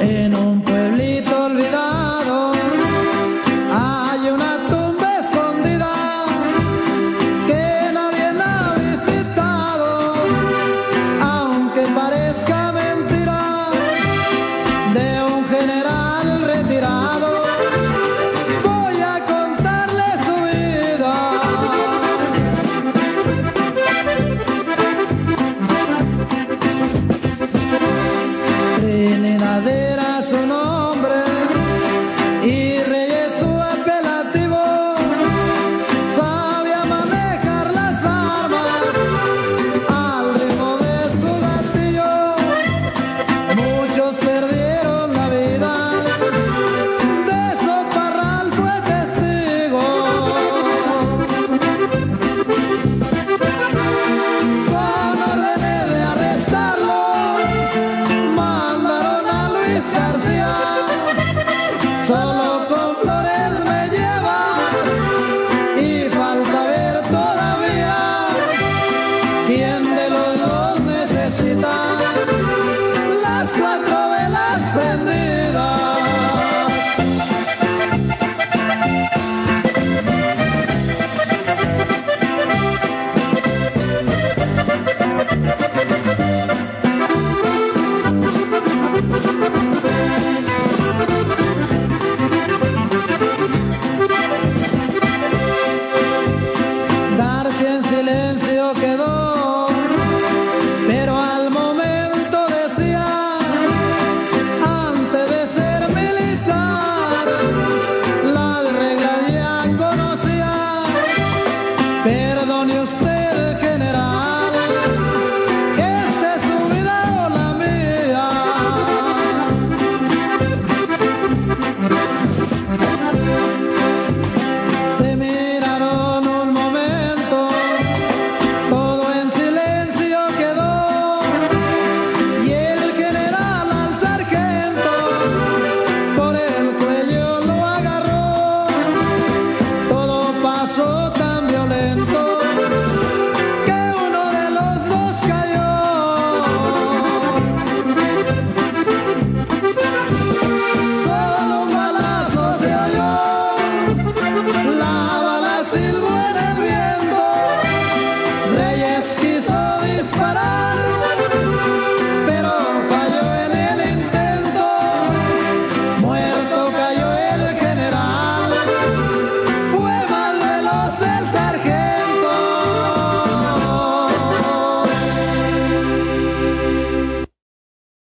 En un